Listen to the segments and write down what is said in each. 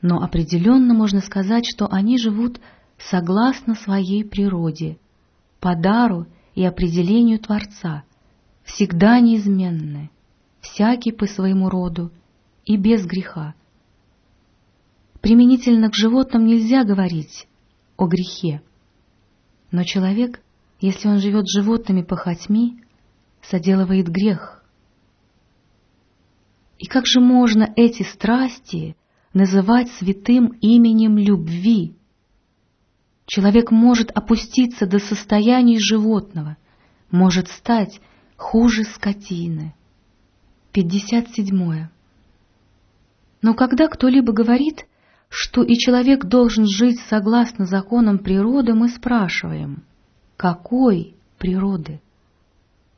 но определенно можно сказать, что они живут согласно своей природе, по дару и определению Творца, всегда неизменны, всякий по своему роду и без греха. Применительно к животным нельзя говорить о грехе, но человек, если он живет животными похотьми, соделывает грех. И как же можно эти страсти называть святым именем любви? Человек может опуститься до состояния животного, может стать хуже скотины. 57. Но когда кто-либо говорит, что и человек должен жить согласно законам природы, мы спрашиваем, какой природы?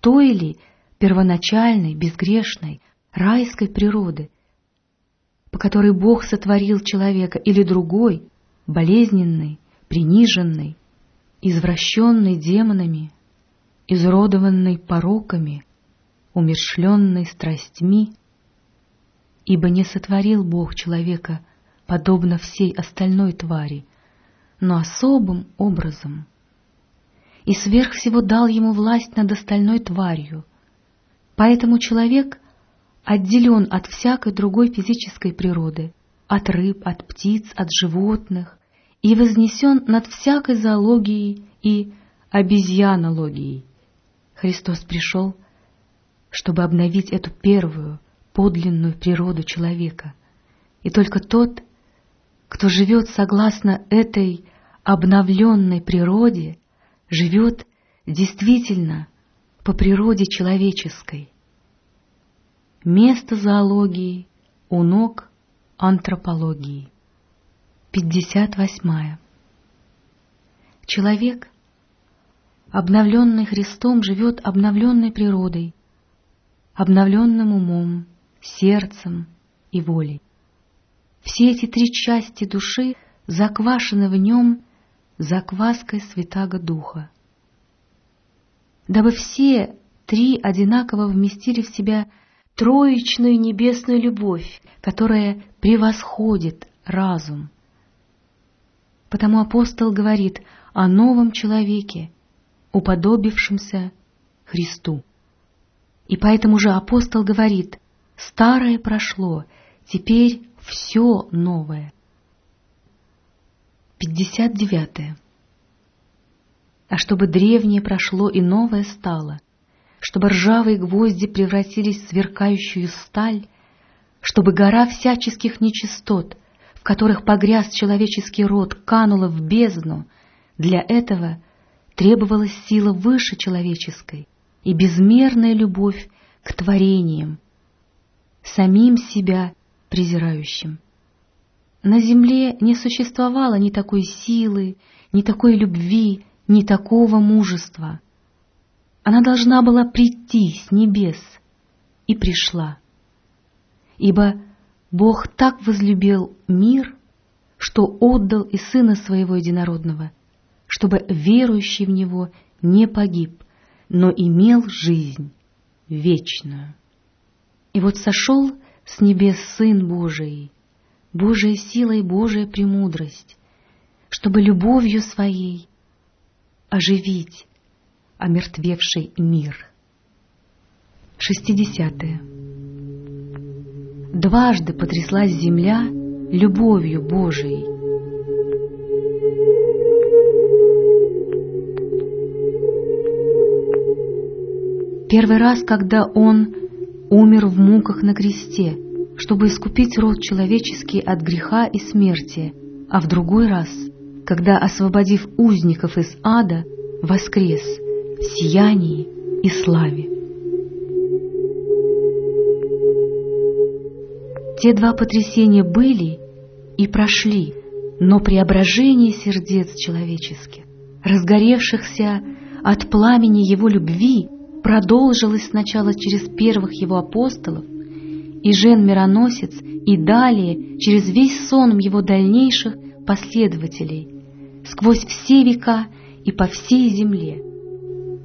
Той ли первоначальной, безгрешной, райской природы, по которой Бог сотворил человека, или другой, болезненной, приниженной, извращенной демонами, изродованной пороками, умершленной страстьми, ибо не сотворил Бог человека подобно всей остальной твари, но особым образом, и сверх всего дал ему власть над остальной тварью. Поэтому человек отделен от всякой другой физической природы, от рыб, от птиц, от животных, и вознесен над всякой зоологией и обезьянологией. Христос пришел, чтобы обновить эту первую, подлинную природу человека, и только тот, кто живет согласно этой обновленной природе, живет действительно по природе человеческой. Место зоологии у ног антропологии. 58. Человек, обновленный Христом, живет обновленной природой, обновленным умом, сердцем и волей. Все эти три части души заквашены в нем закваской Святаго Духа. Дабы все три одинаково вместили в себя троечную небесную любовь, которая превосходит разум. Потому апостол говорит о новом человеке, уподобившемся Христу. И поэтому же апостол говорит, старое прошло, теперь все новое. 59. А чтобы древнее прошло и новое стало, чтобы ржавые гвозди превратились в сверкающую сталь, чтобы гора всяческих нечистот, в которых погряз человеческий род, канула в бездну, для этого требовалась сила выше человеческой и безмерная любовь к творениям, самим себя презирающим. На земле не существовало ни такой силы, ни такой любви, ни такого мужества. Она должна была прийти с небес, и пришла. Ибо Бог так возлюбил мир, что отдал и Сына Своего Единородного, чтобы верующий в Него не погиб, но имел жизнь вечную. И вот сошел с небес Сын Божий, Божия сила и Божия премудрость, чтобы любовью своей оживить омертвевший мир. Шестидесятое. Дважды потряслась земля любовью Божией. Первый раз, когда Он умер в муках на кресте, чтобы искупить род человеческий от греха и смерти, а в другой раз, когда, освободив узников из ада, воскрес сиянии и славе. Те два потрясения были и прошли, но преображение сердец человеческих, разгоревшихся от пламени его любви, продолжилось сначала через первых его апостолов, и Жен-мироносец, и далее через весь сон его дальнейших последователей, сквозь все века и по всей земле.